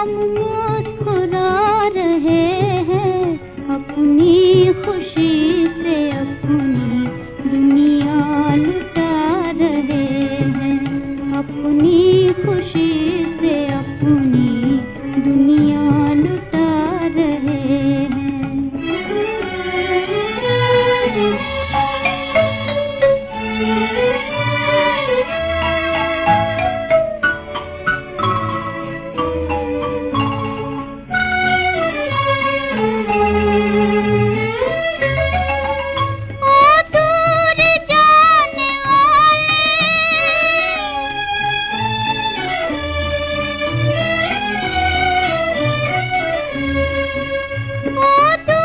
हम tú.